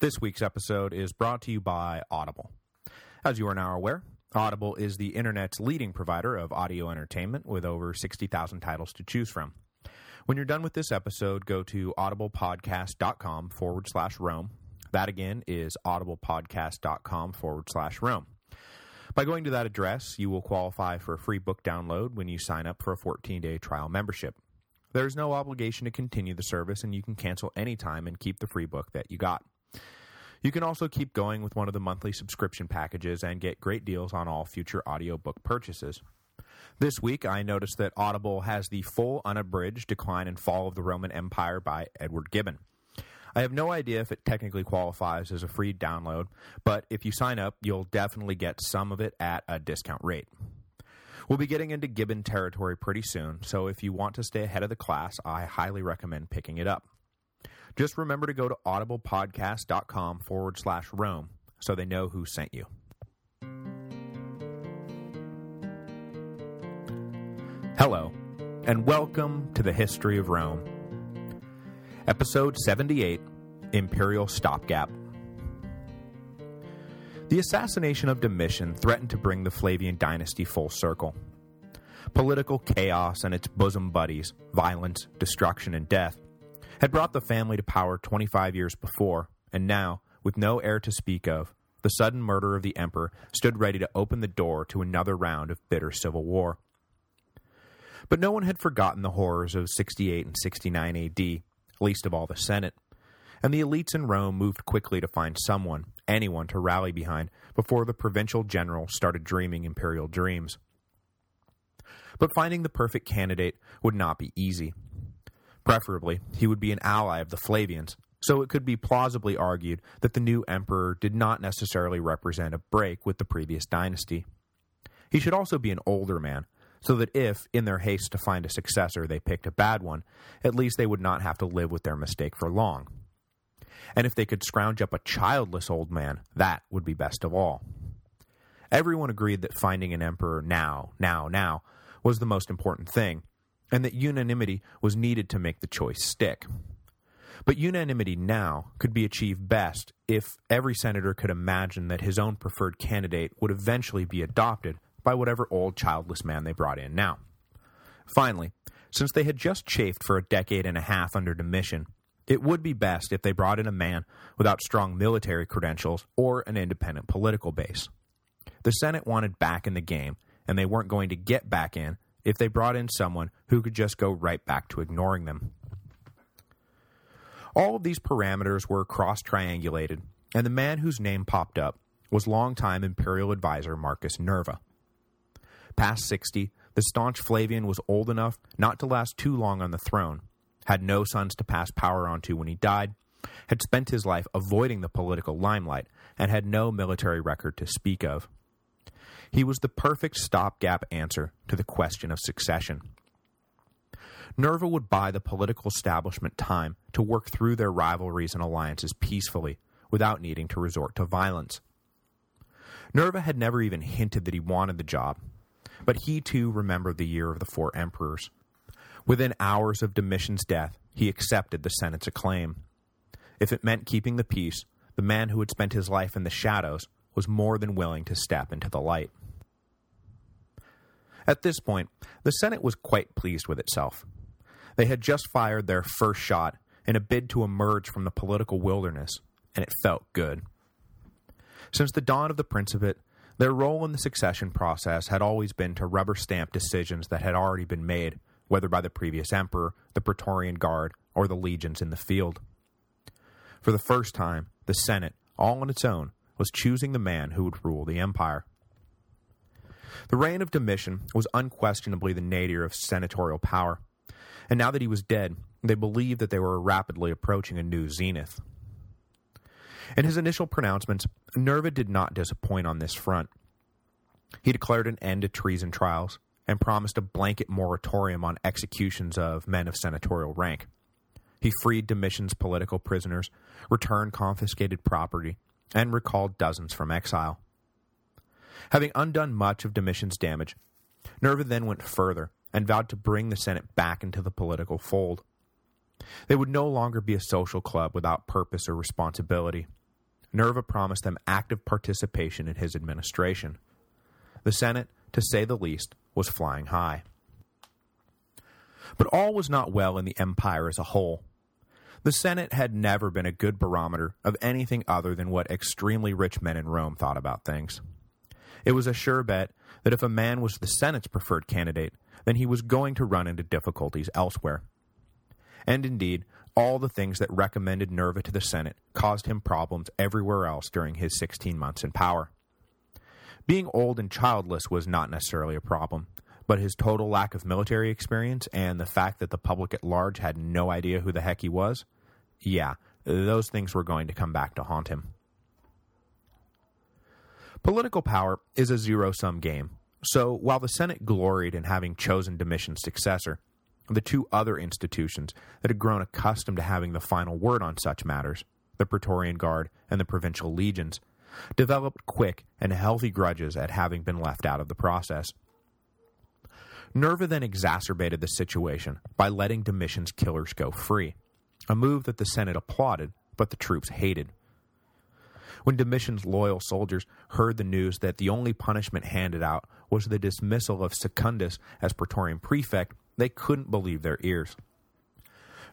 This week's episode is brought to you by Audible. As you are now aware, Audible is the internet's leading provider of audio entertainment with over 60,000 titles to choose from. When you're done with this episode, go to audiblepodcast.com forward slash Rome. That again is audiblepodcast.com forward slash Rome. By going to that address, you will qualify for a free book download when you sign up for a 14-day trial membership. There is no obligation to continue the service, and you can cancel anytime and keep the free book that you got. You can also keep going with one of the monthly subscription packages and get great deals on all future audiobook purchases. This week, I noticed that Audible has the full unabridged Decline and Fall of the Roman Empire by Edward Gibbon. I have no idea if it technically qualifies as a free download, but if you sign up, you'll definitely get some of it at a discount rate. We'll be getting into Gibbon territory pretty soon, so if you want to stay ahead of the class, I highly recommend picking it up. Just remember to go to audiblepodcast.com forward slash Rome so they know who sent you. Hello, and welcome to the History of Rome. Episode 78, Imperial Stopgap. The assassination of Domitian threatened to bring the Flavian dynasty full circle. Political chaos and its bosom buddies, violence, destruction, and death, had brought the family to power 25 years before, and now, with no heir to speak of, the sudden murder of the emperor stood ready to open the door to another round of bitter civil war. But no one had forgotten the horrors of 68 and 69 AD, least of all the Senate, and the elites in Rome moved quickly to find someone, anyone to rally behind, before the provincial general started dreaming imperial dreams. But finding the perfect candidate would not be easy, Preferably, he would be an ally of the Flavians, so it could be plausibly argued that the new emperor did not necessarily represent a break with the previous dynasty. He should also be an older man, so that if, in their haste to find a successor, they picked a bad one, at least they would not have to live with their mistake for long. And if they could scrounge up a childless old man, that would be best of all. Everyone agreed that finding an emperor now, now, now, was the most important thing, and that unanimity was needed to make the choice stick. But unanimity now could be achieved best if every senator could imagine that his own preferred candidate would eventually be adopted by whatever old childless man they brought in now. Finally, since they had just chafed for a decade and a half under Domitian, it would be best if they brought in a man without strong military credentials or an independent political base. The Senate wanted back in the game, and they weren't going to get back in if they brought in someone who could just go right back to ignoring them. All of these parameters were cross-triangulated, and the man whose name popped up was longtime imperial advisor Marcus Nerva. Past 60, the staunch Flavian was old enough not to last too long on the throne, had no sons to pass power on to when he died, had spent his life avoiding the political limelight, and had no military record to speak of. He was the perfect stopgap answer to the question of succession. Nerva would buy the political establishment time to work through their rivalries and alliances peacefully, without needing to resort to violence. Nerva had never even hinted that he wanted the job, but he too remembered the year of the four emperors. Within hours of Domitian's death, he accepted the Senate's acclaim. If it meant keeping the peace, the man who had spent his life in the shadows was more than willing to step into the light. At this point, the Senate was quite pleased with itself. They had just fired their first shot in a bid to emerge from the political wilderness, and it felt good. Since the dawn of the Principate, their role in the succession process had always been to rubber-stamp decisions that had already been made, whether by the previous emperor, the Praetorian Guard, or the legions in the field. For the first time, the Senate, all on its own, was choosing the man who would rule the empire. The reign of Domitian was unquestionably the nadir of senatorial power, and now that he was dead, they believed that they were rapidly approaching a new zenith. In his initial pronouncements, Nerva did not disappoint on this front. He declared an end to treason trials and promised a blanket moratorium on executions of men of senatorial rank. He freed Domitian's political prisoners, returned confiscated property, and recalled dozens from exile. Having undone much of Domitian's damage, Nerva then went further and vowed to bring the Senate back into the political fold. They would no longer be a social club without purpose or responsibility. Nerva promised them active participation in his administration. The Senate, to say the least, was flying high. But all was not well in the empire as a whole. The Senate had never been a good barometer of anything other than what extremely rich men in Rome thought about things. It was a sure bet that if a man was the Senate's preferred candidate, then he was going to run into difficulties elsewhere. And indeed, all the things that recommended Nerva to the Senate caused him problems everywhere else during his 16 months in power. Being old and childless was not necessarily a problem, but his total lack of military experience and the fact that the public at large had no idea who the heck he was, yeah, those things were going to come back to haunt him. Political power is a zero-sum game, so while the Senate gloried in having chosen Domitian's successor, the two other institutions that had grown accustomed to having the final word on such matters, the Praetorian Guard and the provincial legions, developed quick and healthy grudges at having been left out of the process. Nerva then exacerbated the situation by letting Domitian's killers go free, a move that the Senate applauded but the troops hated. When Domitian's loyal soldiers heard the news that the only punishment handed out was the dismissal of Secundus as Praetorian prefect, they couldn't believe their ears.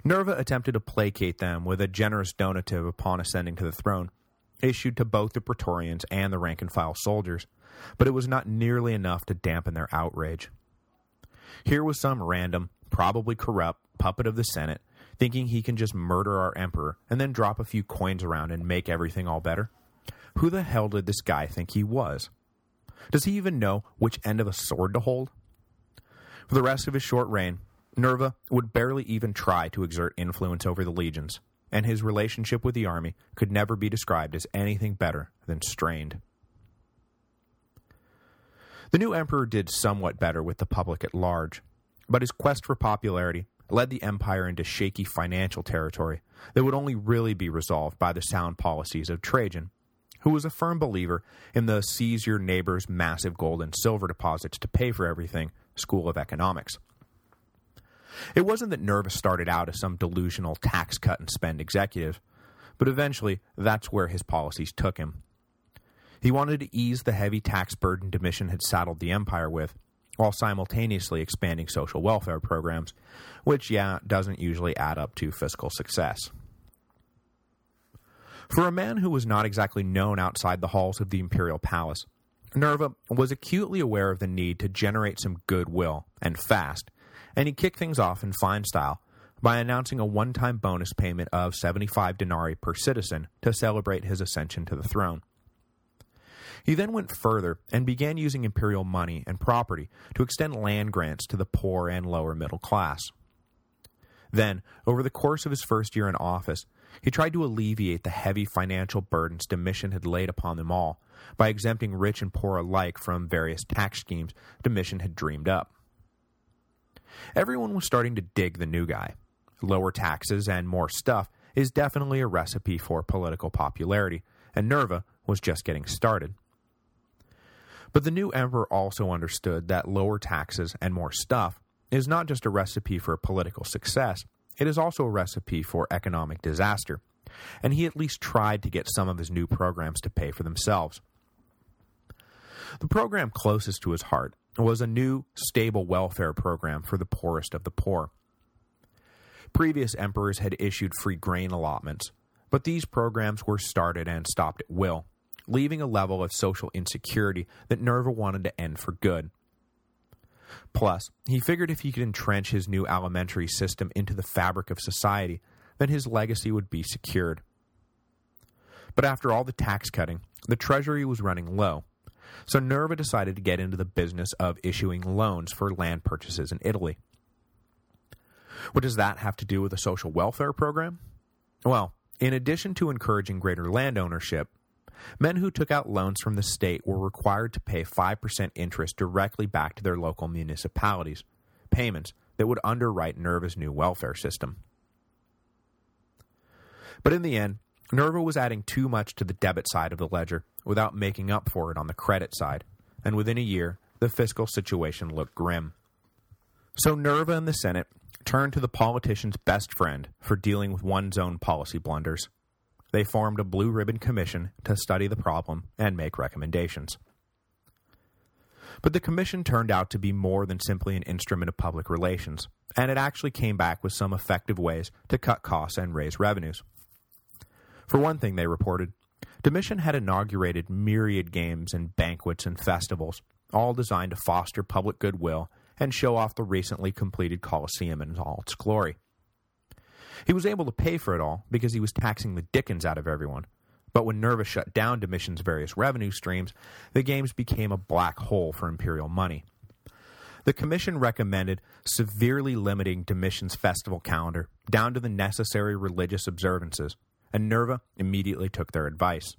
Nerva attempted to placate them with a generous donative upon ascending to the throne, issued to both the Praetorians and the rank-and-file soldiers, but it was not nearly enough to dampen their outrage. Here was some random, probably corrupt, puppet of the Senate, thinking he can just murder our emperor and then drop a few coins around and make everything all better? Who the hell did this guy think he was? Does he even know which end of a sword to hold? For the rest of his short reign, Nerva would barely even try to exert influence over the legions, and his relationship with the army could never be described as anything better than strained. The new emperor did somewhat better with the public at large, but his quest for popularity led the empire into shaky financial territory that would only really be resolved by the sound policies of Trajan, who was a firm believer in the seize your neighbor's massive gold and silver deposits to pay for everything school of economics. It wasn't that Nerva started out as some delusional tax cut and spend executive, but eventually that's where his policies took him. He wanted to ease the heavy tax burden Domitian had saddled the empire with, while simultaneously expanding social welfare programs, which, yeah, doesn't usually add up to fiscal success. For a man who was not exactly known outside the halls of the imperial palace, Nerva was acutely aware of the need to generate some goodwill, and fast, and he kicked things off in fine style by announcing a one-time bonus payment of 75 denarii per citizen to celebrate his ascension to the throne. He then went further and began using imperial money and property to extend land grants to the poor and lower middle class. Then, over the course of his first year in office, he tried to alleviate the heavy financial burdens Domitian had laid upon them all by exempting rich and poor alike from various tax schemes Domitian had dreamed up. Everyone was starting to dig the new guy. Lower taxes and more stuff is definitely a recipe for political popularity, and Nerva was just getting started. But the new emperor also understood that lower taxes and more stuff is not just a recipe for political success, it is also a recipe for economic disaster, and he at least tried to get some of his new programs to pay for themselves. The program closest to his heart was a new, stable welfare program for the poorest of the poor. Previous emperors had issued free grain allotments, but these programs were started and stopped at will, leaving a level of social insecurity that Nerva wanted to end for good. Plus, he figured if he could entrench his new alimentary system into the fabric of society, then his legacy would be secured. But after all the tax cutting, the treasury was running low, so Nerva decided to get into the business of issuing loans for land purchases in Italy. What does that have to do with a social welfare program? Well, in addition to encouraging greater land ownership, Men who took out loans from the state were required to pay 5% interest directly back to their local municipalities, payments that would underwrite Nerva's new welfare system. But in the end, Nerva was adding too much to the debit side of the ledger without making up for it on the credit side, and within a year, the fiscal situation looked grim. So Nerva and the Senate turned to the politician's best friend for dealing with one's own policy blunders, they formed a blue ribbon commission to study the problem and make recommendations. But the commission turned out to be more than simply an instrument of public relations, and it actually came back with some effective ways to cut costs and raise revenues. For one thing, they reported, Domitian had inaugurated myriad games and banquets and festivals, all designed to foster public goodwill and show off the recently completed Colosseum in all its glory. He was able to pay for it all because he was taxing the dickens out of everyone, but when Nerva shut down Domitian's various revenue streams, the games became a black hole for imperial money. The commission recommended severely limiting Domitian's festival calendar down to the necessary religious observances, and Nerva immediately took their advice.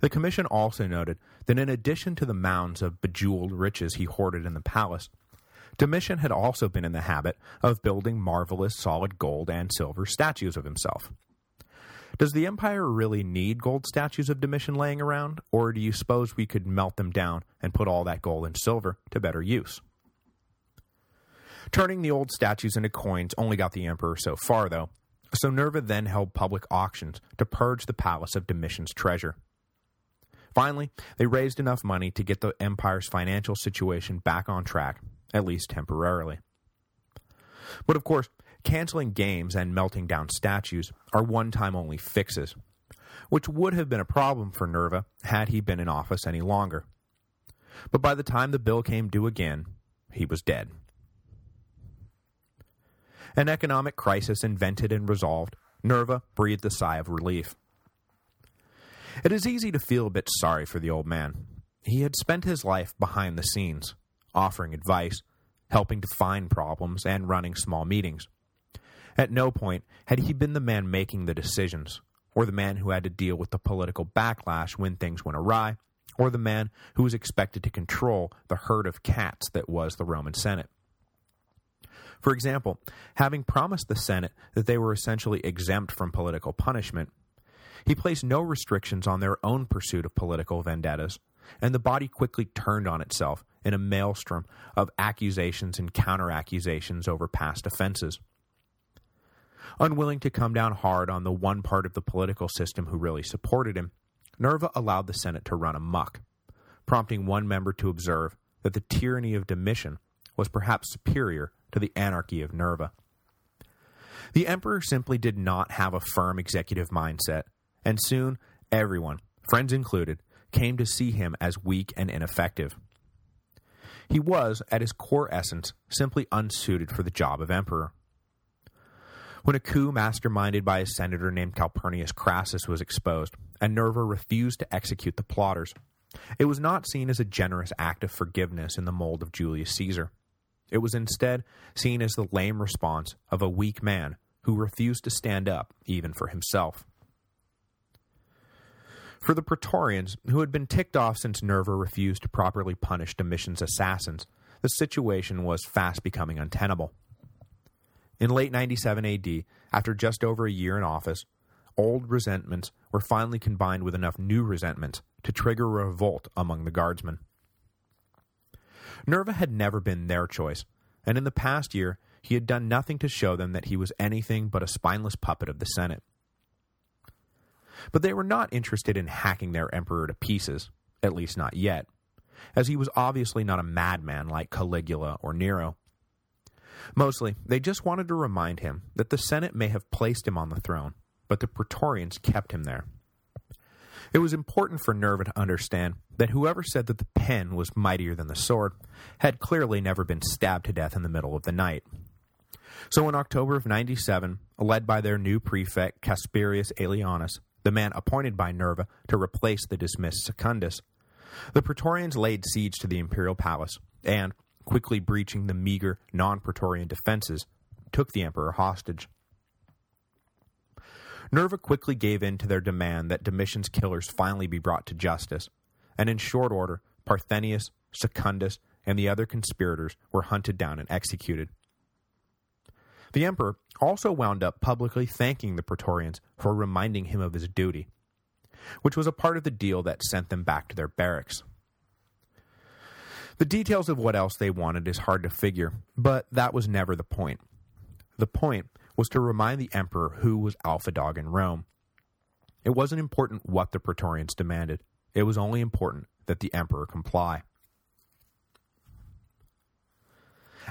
The commission also noted that in addition to the mounds of bejeweled riches he hoarded in the palace, Domitian had also been in the habit of building marvelous solid gold and silver statues of himself. Does the Empire really need gold statues of Domitian laying around, or do you suppose we could melt them down and put all that gold and silver to better use? Turning the old statues into coins only got the Emperor so far, though, so Nerva then held public auctions to purge the palace of Domitian's treasure. Finally, they raised enough money to get the Empire's financial situation back on track, at least temporarily. But of course, canceling games and melting down statues are one-time only fixes, which would have been a problem for Nerva had he been in office any longer. But by the time the bill came due again, he was dead. An economic crisis invented and resolved, Nerva breathed a sigh of relief. It is easy to feel a bit sorry for the old man. He had spent his life behind the scenes, offering advice, helping to find problems, and running small meetings. At no point had he been the man making the decisions, or the man who had to deal with the political backlash when things went awry, or the man who was expected to control the herd of cats that was the Roman Senate. For example, having promised the Senate that they were essentially exempt from political punishment, he placed no restrictions on their own pursuit of political vendettas, and the body quickly turned on itself in a maelstrom of accusations and counter-accusations over past offenses. Unwilling to come down hard on the one part of the political system who really supported him, Nerva allowed the Senate to run amok, prompting one member to observe that the tyranny of Domitian was perhaps superior to the anarchy of Nerva. The emperor simply did not have a firm executive mindset, and soon everyone, friends included, came to see him as weak and ineffective. He was, at his core essence, simply unsuited for the job of emperor. When a coup masterminded by a senator named Calpurnius Crassus was exposed, and Nerva refused to execute the plotters, it was not seen as a generous act of forgiveness in the mold of Julius Caesar. It was instead seen as the lame response of a weak man who refused to stand up even for himself. For the Praetorians, who had been ticked off since Nerva refused to properly punish Domitian's assassins, the situation was fast becoming untenable. In late 97 AD, after just over a year in office, old resentments were finally combined with enough new resentments to trigger a revolt among the guardsmen. Nerva had never been their choice, and in the past year he had done nothing to show them that he was anything but a spineless puppet of the Senate. But they were not interested in hacking their emperor to pieces, at least not yet, as he was obviously not a madman like Caligula or Nero. Mostly, they just wanted to remind him that the Senate may have placed him on the throne, but the Praetorians kept him there. It was important for Nerva to understand that whoever said that the pen was mightier than the sword had clearly never been stabbed to death in the middle of the night. So in October of 97, led by their new prefect Casperius Aelianus, the man appointed by Nerva to replace the dismissed Secundus, the Praetorians laid siege to the imperial palace and, quickly breaching the meager, non-Praetorian defenses, took the emperor hostage. Nerva quickly gave in to their demand that Domitian's killers finally be brought to justice, and in short order, Parthenius, Secundus, and the other conspirators were hunted down and executed. The emperor also wound up publicly thanking the Praetorians for reminding him of his duty, which was a part of the deal that sent them back to their barracks. The details of what else they wanted is hard to figure, but that was never the point. The point was to remind the emperor who was alpha dog in Rome, It wasn't important what the Praetorians demanded. It was only important that the emperor comply.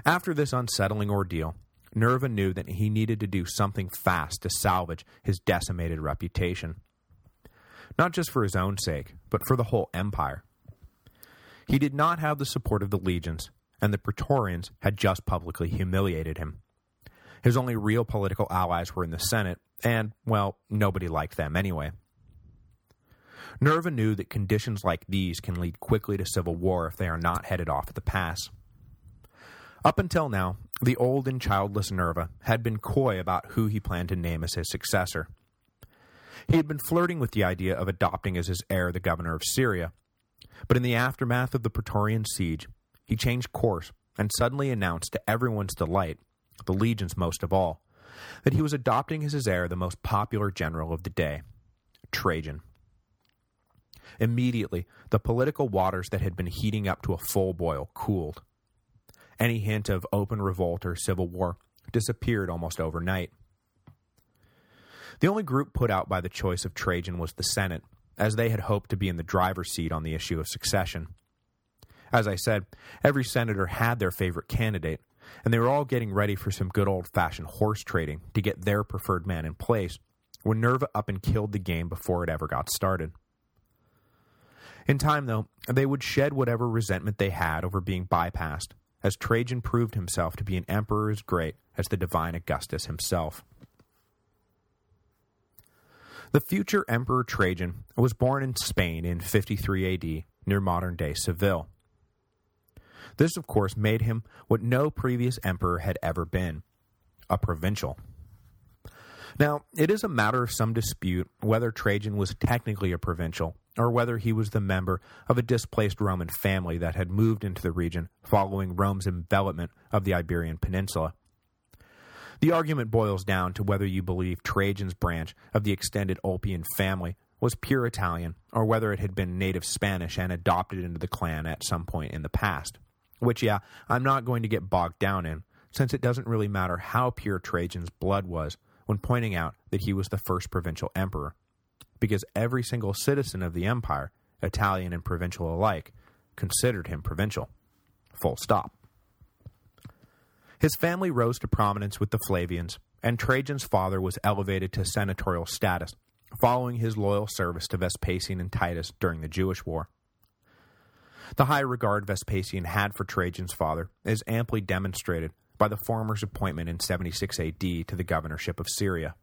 After this unsettling ordeal, Nerva knew that he needed to do something fast to salvage his decimated reputation. Not just for his own sake, but for the whole empire. He did not have the support of the legions, and the Praetorians had just publicly humiliated him. His only real political allies were in the Senate, and, well, nobody liked them anyway. Nerva knew that conditions like these can lead quickly to civil war if they are not headed off at the pass. Up until now, the old and childless Nerva had been coy about who he planned to name as his successor. He had been flirting with the idea of adopting as his heir the governor of Syria, but in the aftermath of the Praetorian siege, he changed course and suddenly announced to everyone's delight, the legions most of all, that he was adopting as his heir the most popular general of the day, Trajan. Immediately, the political waters that had been heating up to a full boil cooled. Any hint of open revolt or civil war disappeared almost overnight. The only group put out by the choice of Trajan was the Senate, as they had hoped to be in the driver's seat on the issue of succession. As I said, every senator had their favorite candidate, and they were all getting ready for some good old-fashioned horse trading to get their preferred man in place, when Nerva up and killed the game before it ever got started. In time, though, they would shed whatever resentment they had over being bypassed, as Trajan proved himself to be an emperor as great as the divine Augustus himself. The future Emperor Trajan was born in Spain in 53 AD, near modern-day Seville. This, of course, made him what no previous emperor had ever been, a provincial. Now, it is a matter of some dispute whether Trajan was technically a provincial, or whether he was the member of a displaced Roman family that had moved into the region following Rome's envelopment of the Iberian Peninsula. The argument boils down to whether you believe Trajan's branch of the extended Ulpian family was pure Italian, or whether it had been native Spanish and adopted into the clan at some point in the past. Which, yeah, I'm not going to get bogged down in, since it doesn't really matter how pure Trajan's blood was when pointing out that he was the first provincial emperor, because every single citizen of the empire, Italian and provincial alike, considered him provincial. Full stop. His family rose to prominence with the Flavians, and Trajan's father was elevated to senatorial status, following his loyal service to Vespasian and Titus during the Jewish War. The high regard Vespasian had for Trajan's father is amply demonstrated by the former's appointment in 76 AD to the governorship of Syria.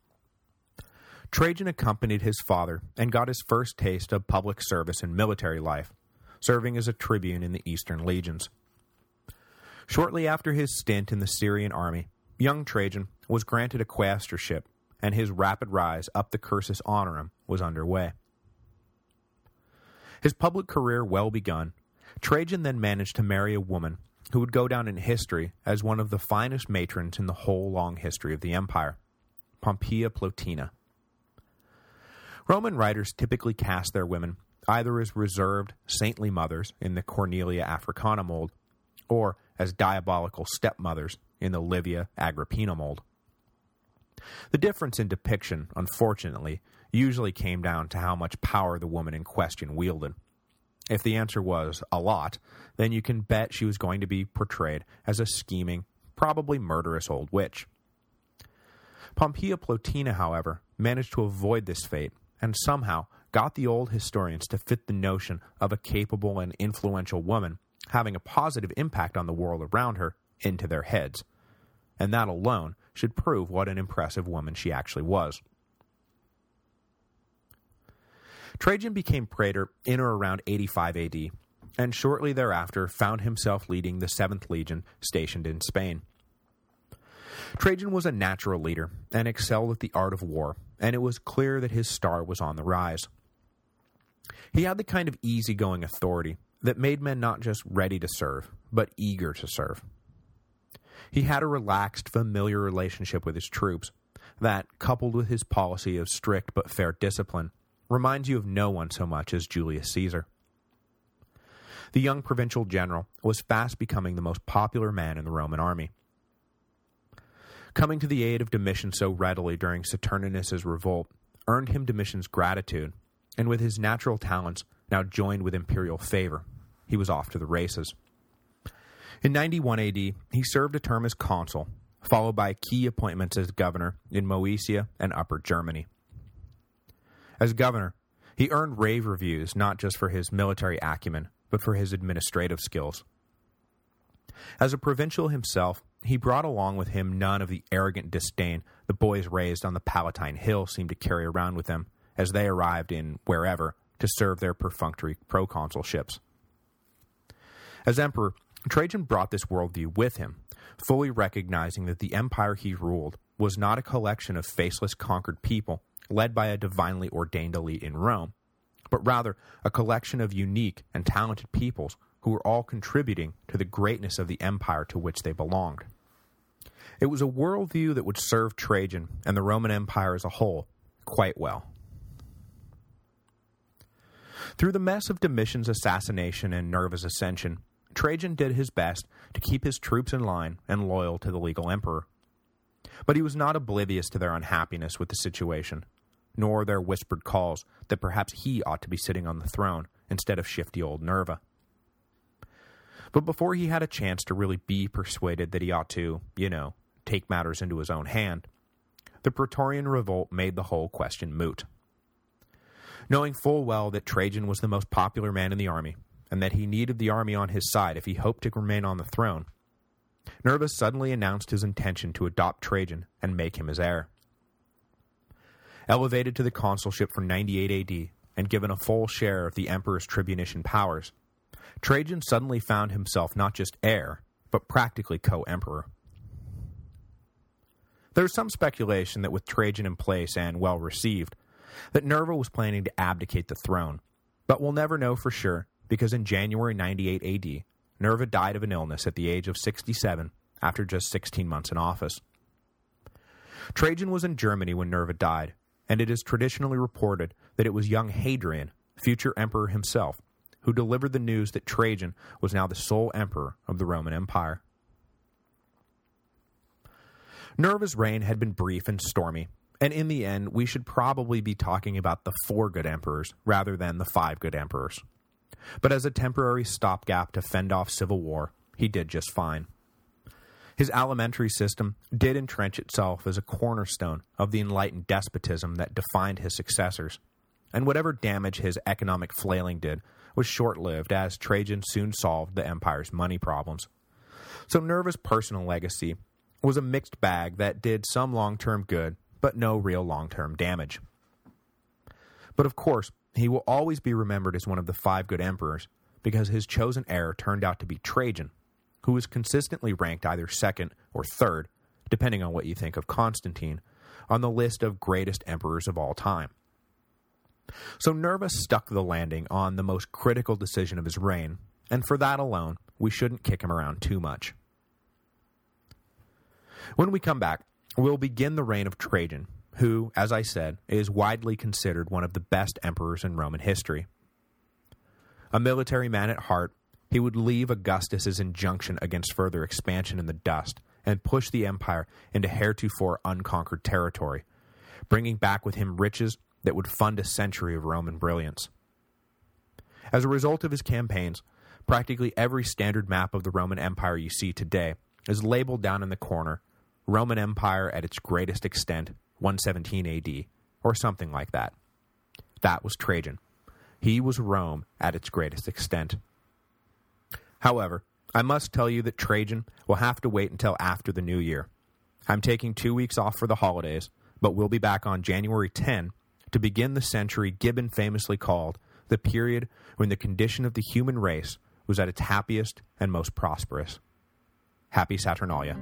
Trajan accompanied his father and got his first taste of public service and military life, serving as a tribune in the eastern legions. Shortly after his stint in the Syrian army, young Trajan was granted a quaestorship, and his rapid rise up the cursus honorum was underway. His public career well begun, Trajan then managed to marry a woman who would go down in history as one of the finest matrons in the whole long history of the empire, Pompeia Plotina. Roman writers typically cast their women either as reserved, saintly mothers in the Cornelia Africana mold, or as diabolical stepmothers in the Livia Agrippina mold. The difference in depiction, unfortunately, usually came down to how much power the woman in question wielded. If the answer was a lot, then you can bet she was going to be portrayed as a scheming, probably murderous old witch. Pompeia Plotina, however, managed to avoid this fate and somehow got the old historians to fit the notion of a capable and influential woman having a positive impact on the world around her into their heads. And that alone should prove what an impressive woman she actually was. Trajan became praetor in or around 85 AD, and shortly thereafter found himself leading the 7th Legion stationed in Spain. Trajan was a natural leader and excelled at the art of war, and it was clear that his star was on the rise. He had the kind of easygoing authority that made men not just ready to serve, but eager to serve. He had a relaxed, familiar relationship with his troops that, coupled with his policy of strict but fair discipline, reminds you of no one so much as Julius Caesar. The young provincial general was fast becoming the most popular man in the Roman army. Coming to the aid of Domitian so readily during Saturninus's revolt, earned him Domitian's gratitude, and with his natural talents now joined with imperial favor, he was off to the races. In 91 AD, he served a term as consul, followed by key appointments as governor in Moesia and Upper Germany. As governor, he earned rave reviews not just for his military acumen, but for his administrative skills. As a provincial himself, he brought along with him none of the arrogant disdain the boys raised on the Palatine Hill seemed to carry around with them as they arrived in wherever to serve their perfunctory proconsulships. As emperor, Trajan brought this worldview with him, fully recognizing that the empire he ruled was not a collection of faceless conquered people led by a divinely ordained elite in Rome, but rather a collection of unique and talented peoples who were all contributing to the greatness of the empire to which they belonged. It was a worldview that would serve Trajan and the Roman Empire as a whole quite well. Through the mess of Domitian's assassination and Nerva's ascension, Trajan did his best to keep his troops in line and loyal to the legal emperor. But he was not oblivious to their unhappiness with the situation, nor their whispered calls that perhaps he ought to be sitting on the throne instead of shifty old Nerva. But before he had a chance to really be persuaded that he ought to, you know, take matters into his own hand, the Praetorian revolt made the whole question moot. Knowing full well that Trajan was the most popular man in the army, and that he needed the army on his side if he hoped to remain on the throne, Nerva suddenly announced his intention to adopt Trajan and make him his heir. Elevated to the consulship for 98 AD and given a full share of the emperor's tribunician powers, Trajan suddenly found himself not just heir, but practically co-emperor. There's some speculation that with Trajan in place and well received, that Nerva was planning to abdicate the throne, but we'll never know for sure because in January 98 AD, Nerva died of an illness at the age of 67 after just 16 months in office. Trajan was in Germany when Nerva died, and it is traditionally reported that it was young Hadrian, future emperor himself, who delivered the news that Trajan was now the sole emperor of the Roman Empire. Nerva's reign had been brief and stormy, and in the end we should probably be talking about the four good emperors rather than the five good emperors but as a temporary stopgap to fend off civil war, he did just fine. His alimentary system did entrench itself as a cornerstone of the enlightened despotism that defined his successors, and whatever damage his economic flailing did was short-lived as Trajan soon solved the empire's money problems. So Nerva's personal legacy was a mixed bag that did some long-term good, but no real long-term damage. But of course, he will always be remembered as one of the five good emperors, because his chosen heir turned out to be Trajan, who was consistently ranked either second or third, depending on what you think of Constantine, on the list of greatest emperors of all time. So Nerva stuck the landing on the most critical decision of his reign, and for that alone, we shouldn't kick him around too much. When we come back, we'll begin the reign of Trajan, who, as I said, is widely considered one of the best emperors in Roman history. A military man at heart, he would leave Augustus's injunction against further expansion in the dust and push the empire into heretofore unconquered territory, bringing back with him riches that would fund a century of Roman brilliance. As a result of his campaigns, practically every standard map of the Roman Empire you see today is labeled down in the corner, Roman Empire at its greatest extent 117 AD, or something like that. That was Trajan. He was Rome at its greatest extent. However, I must tell you that Trajan will have to wait until after the new year. I'm taking two weeks off for the holidays, but we'll be back on January 10 to begin the century Gibbon famously called the period when the condition of the human race was at its happiest and most prosperous. Happy Saturnalia.